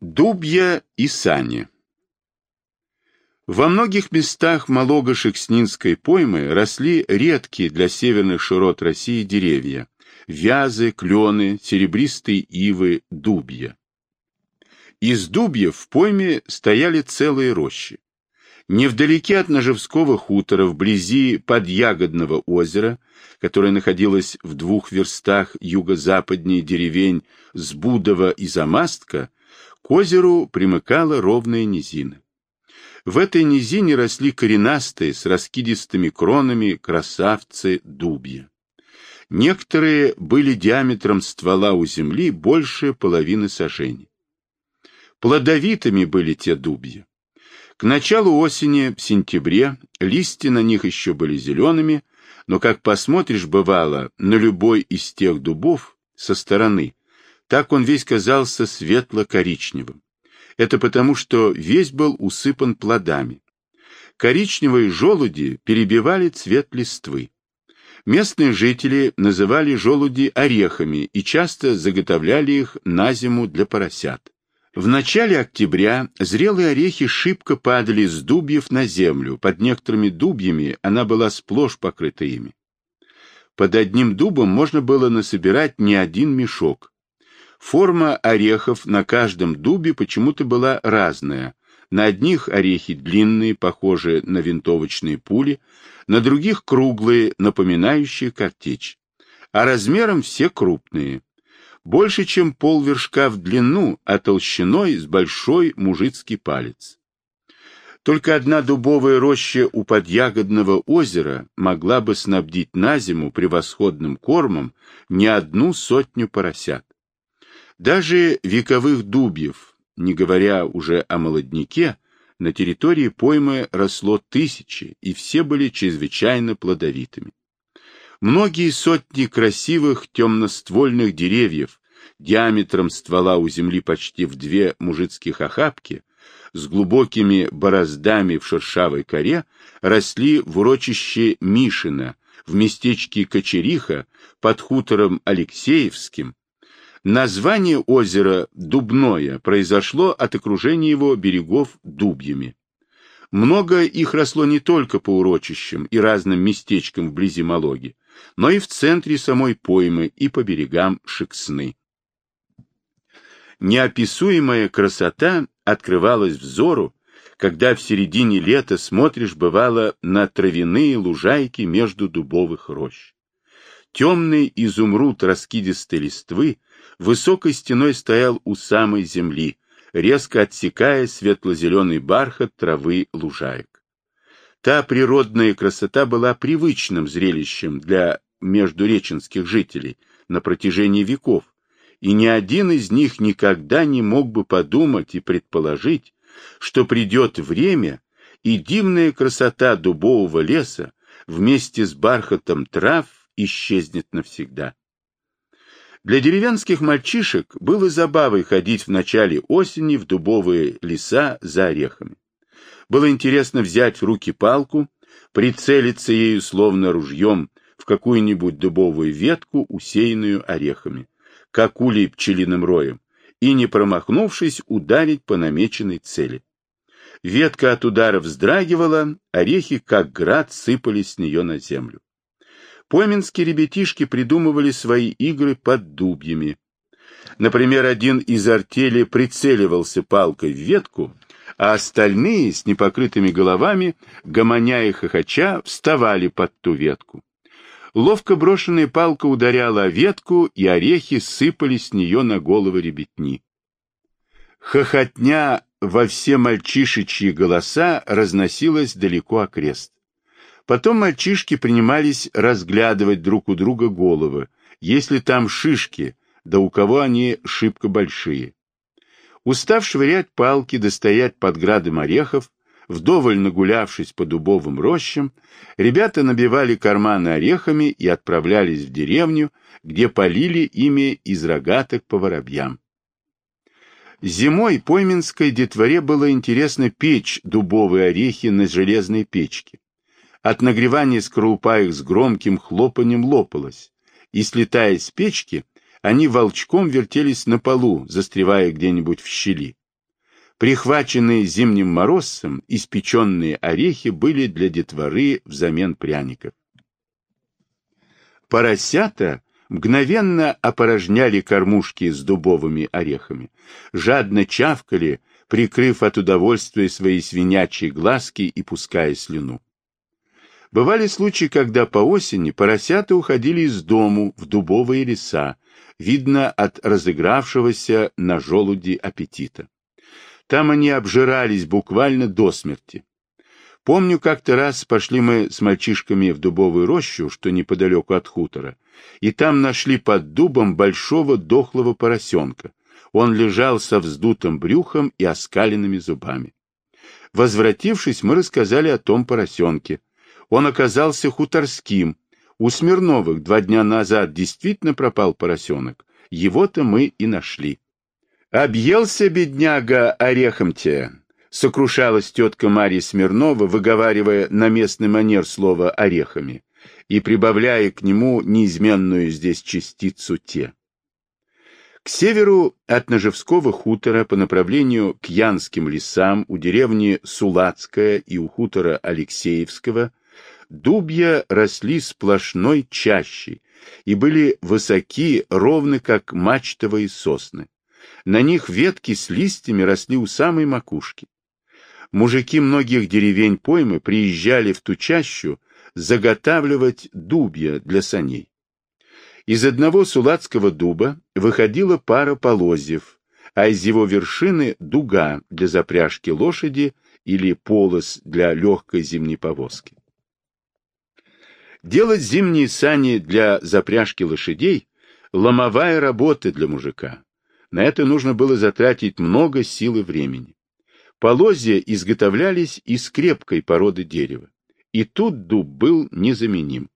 Дубья и сани Во многих местах Малого-Шекснинской поймы росли редкие для северных широт России деревья – вязы, клены, серебристые ивы, дубья. Из дубьев в пойме стояли целые рощи. Невдалеке от Ножевского хутора, вблизи Подъягодного озера, которое находилось в двух верстах юго-западнее деревень Сбудова и Замастка, к озеру примыкала ровная низина. В этой низине росли коренастые с раскидистыми кронами красавцы дубья. Некоторые были диаметром ствола у земли больше половины сажений. Плодовитыми были те дубья. К началу осени, в сентябре, листья на них еще были зелеными, но, как посмотришь, бывало, на любой из тех дубов со стороны, так он весь казался светло-коричневым. Это потому, что весь был усыпан плодами. Коричневые желуди перебивали цвет листвы. Местные жители называли желуди орехами и часто заготовляли их на зиму для поросят. В начале октября зрелые орехи шибко падали с дубьев на землю, под некоторыми дубьями она была сплошь покрыта ими. Под одним дубом можно было насобирать не один мешок, Форма орехов на каждом дубе почему-то была разная. На одних орехи длинные, похожие на винтовочные пули, на других круглые, напоминающие картечь. А размером все крупные. Больше, чем полвершка в длину, а толщиной с большой мужицкий палец. Только одна дубовая роща у подъягодного озера могла бы снабдить на зиму превосходным кормом не одну сотню поросят. Даже вековых дубьев, не говоря уже о молодняке, на территории поймы росло тысячи, и все были чрезвычайно плодовитыми. Многие сотни красивых темноствольных деревьев, диаметром ствола у земли почти в две мужицких охапки, с глубокими бороздами в шершавой коре, росли в урочище Мишина, в местечке Кочериха, под хутором Алексеевским, Название озера Дубное произошло от окружения его берегов дубьями. Много их росло не только по урочищам и разным местечкам вблизи Малоги, но и в центре самой поймы и по берегам Шексны. Неописуемая красота открывалась взору, когда в середине лета смотришь, бывало, на травяные лужайки между дубовых рощ. Темный изумруд раскидистой листвы высокой стеной стоял у самой земли, резко отсекая светло-зеленый бархат травы лужаек. Та природная красота была привычным зрелищем для междуреченских жителей на протяжении веков, и ни один из них никогда не мог бы подумать и предположить, что придет время, и дивная красота дубового леса вместе с бархатом трав исчезнет навсегда. Для деревенских мальчишек было забавой ходить в начале осени в дубовые леса за орехами. Было интересно взять в руки палку, прицелиться ею словно ружьем в какую-нибудь дубовую ветку, усеянную орехами, как улей пчелиным роем, и, не промахнувшись, ударить по намеченной цели. Ветка от удара вздрагивала, орехи, как град, сыпались с нее на землю. Пойменские ребятишки придумывали свои игры под дубьями. Например, один из артели прицеливался палкой в ветку, а остальные с непокрытыми головами, гомоня и хохоча, вставали под ту ветку. Ловко брошенная палка ударяла о ветку, и орехи сыпались с нее на головы ребятни. Хохотня во все мальчишечьи голоса разносилась далеко окрест. Потом мальчишки принимались разглядывать друг у друга головы, если там шишки, да у кого они шибко большие. Устав швырять палки, достоять под градом орехов, вдоволь нагулявшись по дубовым рощам, ребята набивали карманы орехами и отправлялись в деревню, где полили ими из рогаток по воробьям. Зимой пойменской детворе было интересно печь дубовые орехи на железной печке. От нагревания скорлупа их с громким хлопанием лопалась, и, слетая с печки, они волчком вертелись на полу, застревая где-нибудь в щели. Прихваченные зимним морозцем, испеченные орехи были для детворы взамен пряников. Поросята мгновенно опорожняли кормушки с дубовыми орехами, жадно чавкали, прикрыв от удовольствия свои свинячьи глазки и пуская слюну. Бывали случаи, когда по осени поросята уходили из дому в дубовые леса, видно от разыгравшегося на желуди аппетита. Там они обжирались буквально до смерти. Помню, как-то раз пошли мы с мальчишками в дубовую рощу, что неподалеку от хутора, и там нашли под дубом большого дохлого поросенка. Он лежал со вздутым брюхом и оскаленными зубами. Возвратившись, мы рассказали о том поросенке. Он оказался хуторским. У Смирновых два дня назад действительно пропал поросенок. Его-то мы и нашли. Объелся бедняга орехом-те, сокрушалась тетка Марья Смирнова, выговаривая на местный манер слово орехами и прибавляя к нему неизменную здесь частицу «те». К северу от Ножевского хутора по направлению к Янским лесам у деревни Сулацкая и у хутора Алексеевского дубья росли сплошной чащей и были высоки, ровно как мачтовые сосны. На них ветки с листьями росли у самой макушки. Мужики многих деревень поймы приезжали в ту чащу заготавливать дубья для саней. Из одного сулацкого дуба выходила пара полозьев, а из его вершины дуга для запряжки лошади или полос для легкой зимней повозки. Делать зимние сани для запряжки лошадей – ломовая работа для мужика. На это нужно было затратить много сил и времени. Полозья изготовлялись из крепкой породы дерева. И тут дуб был незаменим.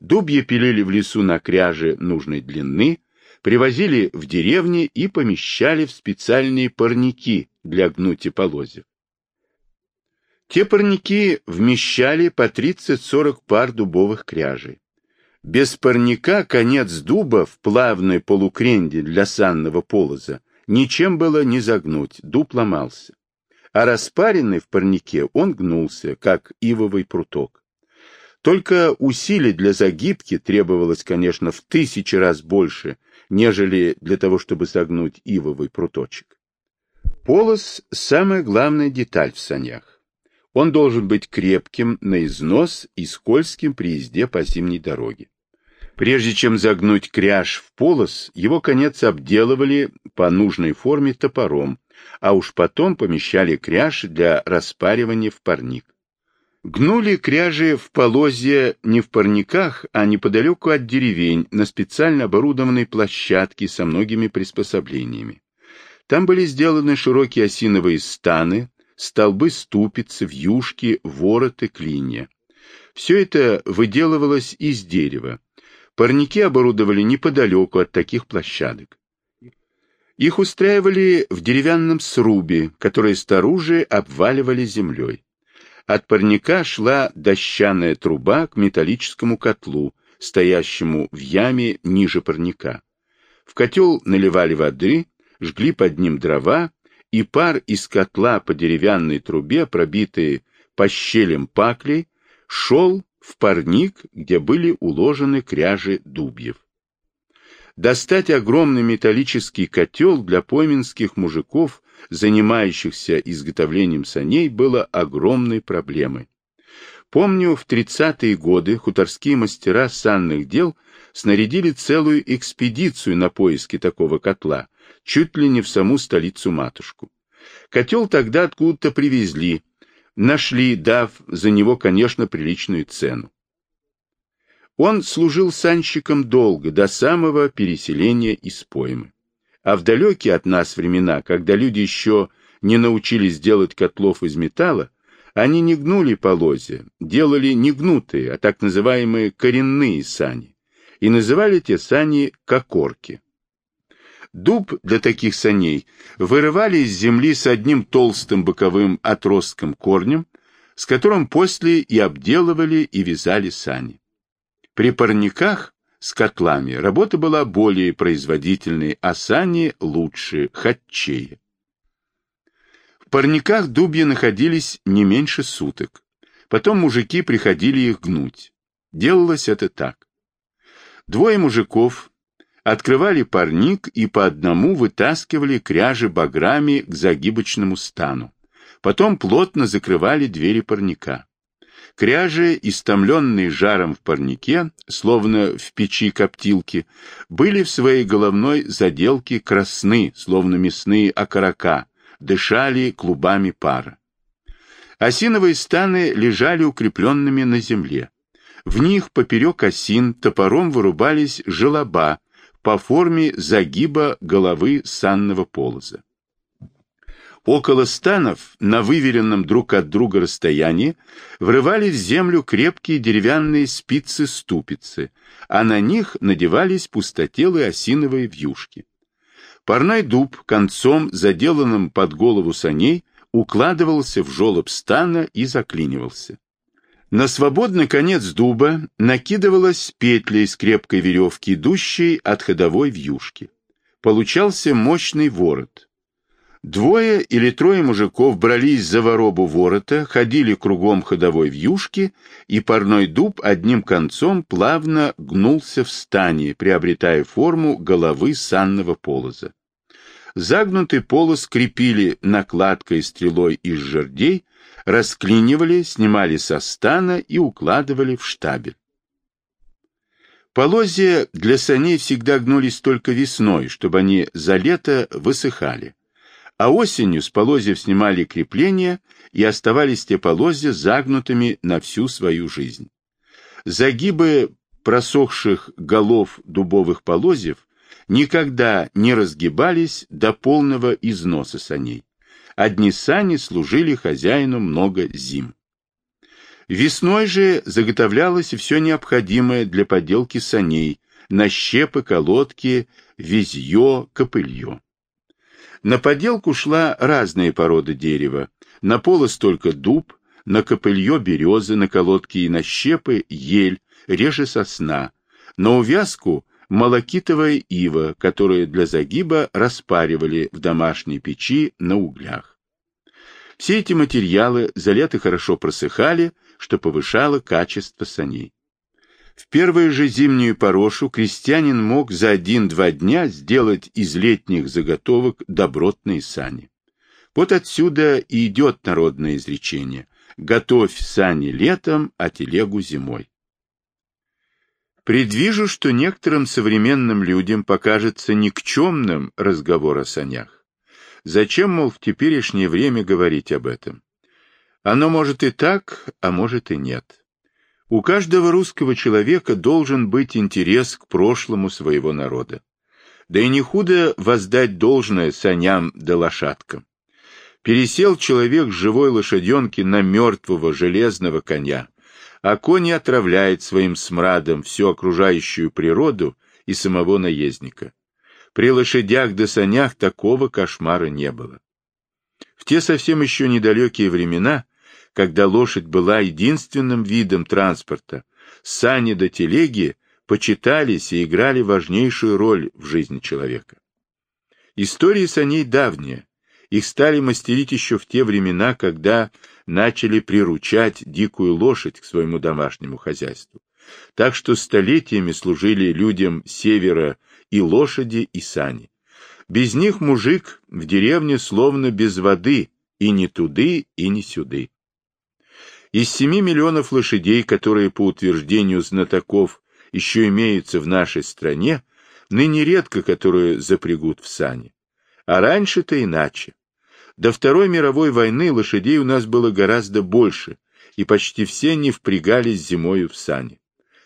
Дубья пилили в лесу на кряже нужной длины, привозили в деревни и помещали в специальные парники для гнути полозьев. Те парники вмещали по 30-40 пар дубовых кряжей. Без парника конец дуба в плавной полукренде для санного полоза ничем было не загнуть, дуб ломался. А распаренный в парнике он гнулся, как ивовый пруток. Только усилий для загибки требовалось, конечно, в тысячи раз больше, нежели для того, чтобы согнуть ивовый пруточек. Полос – самая главная деталь в санях. Он должен быть крепким на износ и скользким при езде по зимней дороге. Прежде чем загнуть кряж в полос, его конец обделывали по нужной форме топором, а уж потом помещали кряж для распаривания в парник. Гнули кряжи в полозье не в парниках, а неподалеку от деревень, на специально оборудованной площадке со многими приспособлениями. Там были сделаны широкие осиновые станы, столбы ступицы, вьюшки, вороты, клинья. Все это выделывалось из дерева. Парники оборудовали неподалеку от таких площадок. Их устраивали в деревянном срубе, который снаружи обваливали землей. От парника шла дощаная труба к металлическому котлу, стоящему в яме ниже парника. В котел наливали воды, жгли под ним дрова и пар из котла по деревянной трубе, пробитой по щелям паклей, шел в парник, где были уложены кряжи дубьев. Достать огромный металлический котел для пойменских мужиков, занимающихся изготовлением саней, было огромной проблемой. Помню, в 30-е годы хуторские мастера санных дел снарядили целую экспедицию на поиски такого котла, чуть ли не в саму столицу-матушку. Котел тогда откуда-то привезли, нашли, дав за него, конечно, приличную цену. Он служил санщиком долго, до самого переселения из поймы. А в далекие от нас времена, когда люди еще не научились делать котлов из металла, они не гнули полозья, делали не гнутые, а так называемые коренные сани, и называли те сани кокорки. Дуб для таких саней вырывали из земли с одним толстым боковым отростком корнем, с которым после и обделывали и вязали сани. При парниках с котлами работа была более производительной, а сани лучше, хатчее. Парниках дубья находились не меньше суток. Потом мужики приходили их гнуть. Делалось это так. Двое мужиков открывали парник и по одному вытаскивали кряжи баграми к загибочному стану. Потом плотно закрывали двери парника. Кряжи, истомленные жаром в парнике, словно в печи коптилки, были в своей головной заделке красны, словно мясные окорока, дышали клубами пара. Осиновые станы лежали укрепленными на земле. В них поперек осин топором вырубались желоба по форме загиба головы санного полоза. Около станов, на выверенном друг от друга расстоянии, врывались в землю крепкие деревянные спицы-ступицы, а на них надевались пустотелые осиновые вьюшки. Парной дуб, концом, заделанным под голову саней, укладывался в жолоб стана и заклинивался. На свободный конец дуба накидывалась петля из крепкой веревки, идущей от ходовой вьюшки. Получался мощный ворот, Двое или трое мужиков брались за воробу ворота, ходили кругом ходовой вьюшки, и парной дуб одним концом плавно гнулся в стане, приобретая форму головы санного полоза. Загнутый полос крепили накладкой стрелой из жердей, расклинивали, снимали со стана и укладывали в штабель. Полозья для саней всегда гнулись только весной, чтобы они за лето высыхали а осенью с полозьев снимали крепления и оставались те полозья загнутыми на всю свою жизнь. Загибы просохших голов дубовых полозьев никогда не разгибались до полного износа саней. Одни сани служили хозяину много зим. Весной же заготовлялось все необходимое для поделки саней, нащепы, колодки, визье, копылье. На поделку шла разные породы дерева. На полос только дуб, на копылье березы, на колодки и на щепы ель, реже сосна. На увязку молокитовая ива, которую для загиба распаривали в домашней печи на углях. Все эти материалы за лето хорошо просыхали, что повышало качество саней. В первую же зимнюю порошу крестьянин мог за один-два дня сделать из летних заготовок добротные сани. Вот отсюда и идет народное изречение «Готовь сани летом, а телегу зимой». Предвижу, что некоторым современным людям покажется никчемным разговор о санях. Зачем, мол, в теперешнее время говорить об этом? Оно может и так, а может и нет. У каждого русского человека должен быть интерес к прошлому своего народа. Да и не худо воздать должное саням да лошадкам. Пересел человек с живой лошаденки на мертвого железного коня, а конь отравляет своим смрадом всю окружающую природу и самого наездника. При лошадях да санях такого кошмара не было. В те совсем еще недалекие времена когда лошадь была единственным видом транспорта, сани до телеги почитались и играли важнейшую роль в жизни человека. Истории саней давние, их стали мастерить еще в те времена, когда начали приручать дикую лошадь к своему домашнему хозяйству. Так что столетиями служили людям севера и лошади, и сани. Без них мужик в деревне словно без воды, и не туды, и не сюды. Из 7 миллионов лошадей, которые, по утверждению знатоков, еще имеются в нашей стране, ныне редко которые запрягут в сани. А раньше-то иначе. До Второй мировой войны лошадей у нас было гораздо больше, и почти все не впрягались зимою в сани.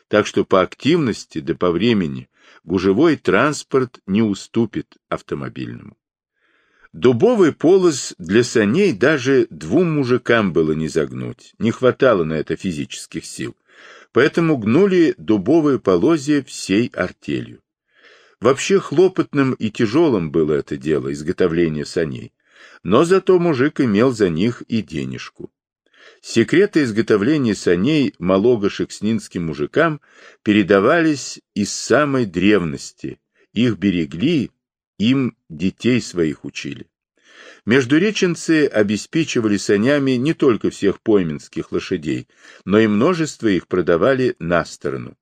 Так что по активности да по времени гужевой транспорт не уступит автомобильному. Дубовый полос для саней даже двум мужикам было не загнуть, не хватало на это физических сил, поэтому гнули дубовые полозья всей артелью. Вообще хлопотным и тяжелым было это дело, изготовление саней, но зато мужик имел за них и денежку. Секреты изготовления саней малого-шекснинским мужикам передавались из самой древности, их берегли им детей своих учили. Междуреченцы обеспечивали санями не только всех пойменских лошадей, но и множество их продавали на сторону.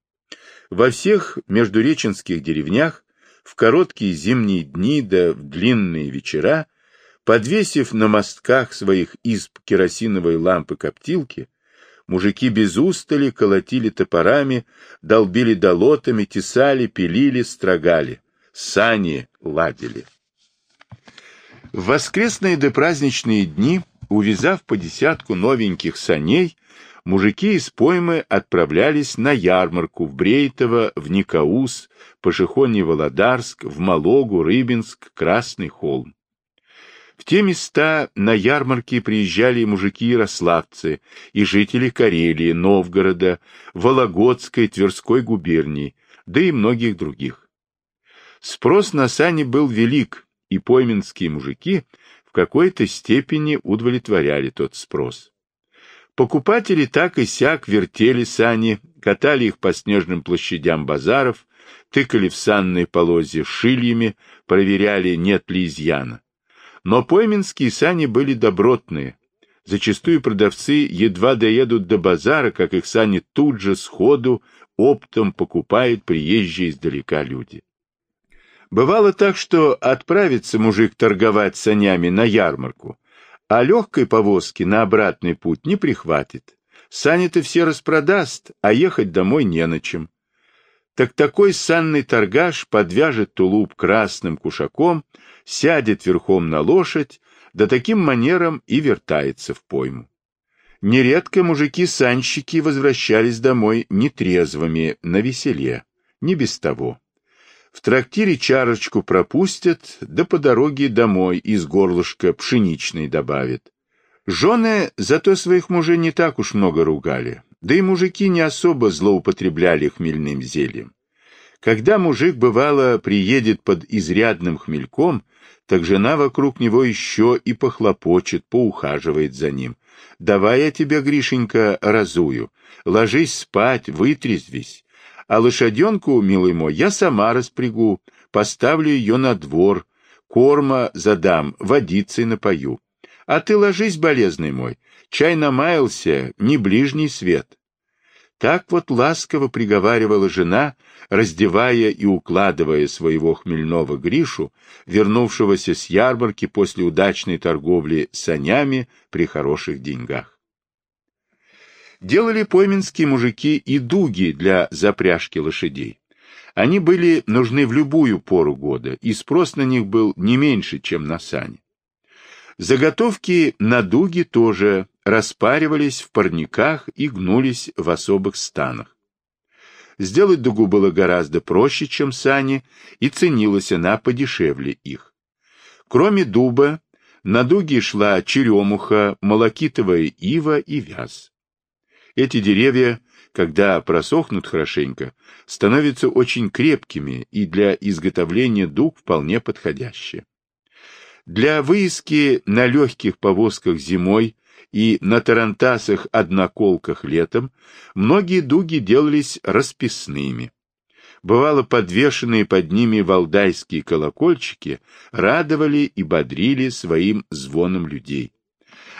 Во всех междуреченских деревнях в короткие зимние дни да в длинные вечера, подвесив на мостках своих изб керосиновые лампы-коптилки, мужики без устали колотили топорами, долбили долотами, тесали, пилили, строгали, сани ладили. В воскресные да праздничные дни, увязав по десятку новеньких саней, мужики из поймы отправлялись на ярмарку в Брейтово, в Никаус, Пашихонье-Володарск, в Малогу, Рыбинск, Красный холм. В те места на ярмарки приезжали мужики-ярославцы и жители Карелии, Новгорода, Вологодской, Тверской губернии, да и многих других. Спрос на сани был велик, и пойменские мужики в какой-то степени удовлетворяли тот спрос. Покупатели так и сяк вертели сани, катали их по снежным площадям базаров, тыкали в санные полозья шильями, проверяли, нет ли изъяна. Но пойменские сани были добротные. Зачастую продавцы едва доедут до базара, как их сани тут же сходу оптом покупают приезжие издалека люди. Бывало так, что отправится мужик торговать санями на ярмарку, а легкой повозки на обратный путь не прихватит. Сани-то все распродаст, а ехать домой не на чем. Так такой санный торгаш подвяжет тулуп красным кушаком, сядет верхом на лошадь, да таким манером и вертается в пойму. Нередко мужики-санщики возвращались домой нетрезвыми, на веселе, не без того. В трактире чарочку пропустят, да по дороге домой из горлышка пшеничной добавят. Жены зато своих мужей не так уж много ругали, да и мужики не особо злоупотребляли хмельным зельем. Когда мужик, бывало, приедет под изрядным хмельком, так жена вокруг него еще и похлопочет, поухаживает за ним. «Давай я тебя, Гришенька, разую. Ложись спать, вытрезвись. А лошаденку, милый мой, я сама распрягу, поставлю ее на двор, корма задам, водицей напою. А ты ложись, болезный мой, чай намаялся, не ближний свет. Так вот ласково приговаривала жена, раздевая и укладывая своего хмельного Гришу, вернувшегося с ярмарки после удачной торговли санями при хороших деньгах. Делали пойменские мужики и дуги для запряжки лошадей. Они были нужны в любую пору года, и спрос на них был не меньше, чем на сани. Заготовки на дуги тоже распаривались в парниках и гнулись в особых станах. Сделать дугу было гораздо проще, чем сани, и ценилась она подешевле их. Кроме дуба, на дуги шла черемуха, молокитовая ива и вяз. Эти деревья, когда просохнут хорошенько, становятся очень крепкими и для изготовления дуг вполне подходящие. Для выиски на легких повозках зимой и на тарантасах-одноколках летом многие дуги делались расписными. Бывало, подвешенные под ними валдайские колокольчики радовали и бодрили своим звоном людей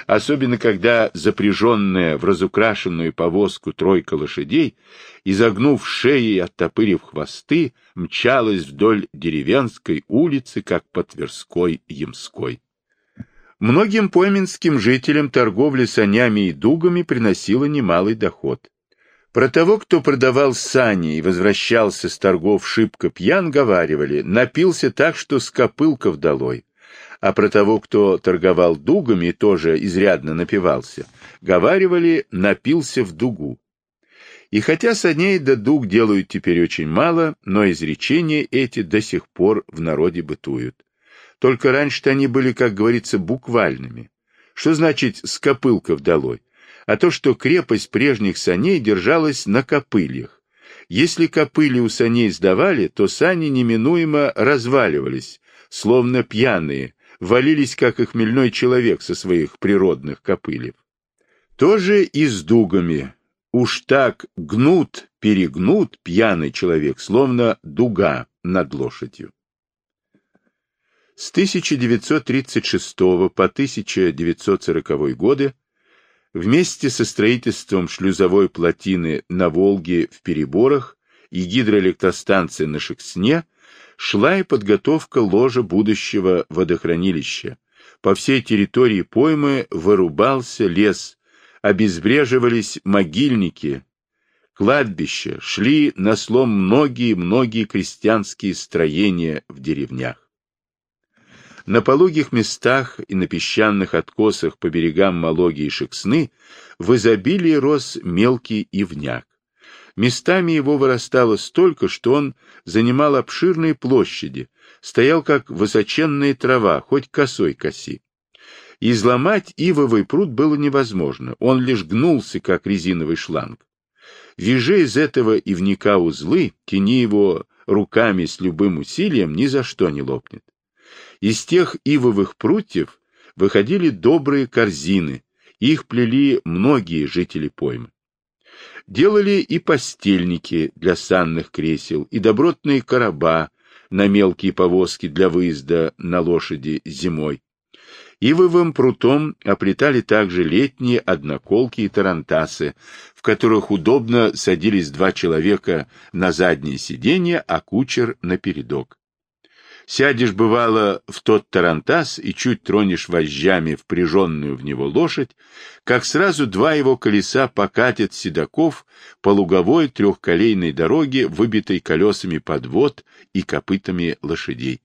особенно когда запряженная в разукрашенную повозку тройка лошадей, изогнув шеи и оттопырив хвосты, мчалась вдоль деревенской улицы, как по Тверской Ямской. Многим пойменским жителям торговля санями и дугами приносила немалый доход. Про того, кто продавал сани и возвращался с торгов шибко пьян, говаривали, напился так, что с копылков долой а про того, кто торговал дугами и тоже изрядно напивался, говаривали «напился в дугу». И хотя саней да дуг делают теперь очень мало, но изречения эти до сих пор в народе бытуют. Только раньше-то они были, как говорится, буквальными. Что значит «с копылков долой»? А то, что крепость прежних саней держалась на копыльях. Если копыли у саней сдавали, то сани неминуемо разваливались, словно пьяные, валились, как и хмельной человек со своих природных копылев. Тоже и с дугами. Уж так гнут, перегнут пьяный человек, словно дуга над лошадью. С 1936 по 1940 годы вместе со строительством шлюзовой плотины на Волге в Переборах и гидроэлектростанции на Шексне шла и подготовка ложа будущего водохранилища. По всей территории поймы вырубался лес, обезбреживались могильники, кладбища, шли на слом многие-многие крестьянские строения в деревнях. На пологих местах и на песчаных откосах по берегам Малоги и Шексны в изобилии рос мелкий ивняк. Местами его вырастало столько, что он занимал обширные площади, стоял как высоченная трава, хоть косой коси. Изломать ивовый пруд было невозможно, он лишь гнулся, как резиновый шланг. Вяжи из этого ивника узлы, тяни его руками с любым усилием, ни за что не лопнет. Из тех ивовых прутьев выходили добрые корзины, их плели многие жители поймы. Делали и постельники для санных кресел, и добротные короба на мелкие повозки для выезда на лошади зимой. Ивовым прутом оплетали также летние одноколки и тарантасы, в которых удобно садились два человека на заднее сиденье, а кучер на передок. Сядешь, бывало, в тот тарантас и чуть тронешь вожжами впряженную в него лошадь, как сразу два его колеса покатят седаков по луговой трехколейной дороге, выбитой колесами подвод и копытами лошадей.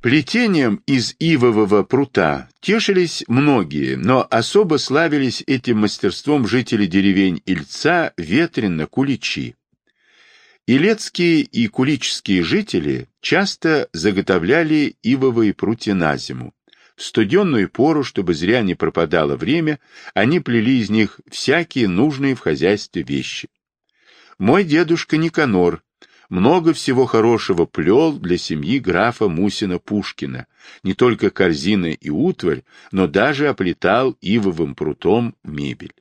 Плетением из ивового прута тешились многие, но особо славились этим мастерством жители деревень Ильца, Ветренно, Куличи. Илецкие и кулические жители часто заготовляли ивовые прутья на зиму. В студенную пору, чтобы зря не пропадало время, они плели из них всякие нужные в хозяйстве вещи. Мой дедушка Никанор много всего хорошего плел для семьи графа Мусина-Пушкина, не только корзины и утварь, но даже оплетал ивовым прутом мебель.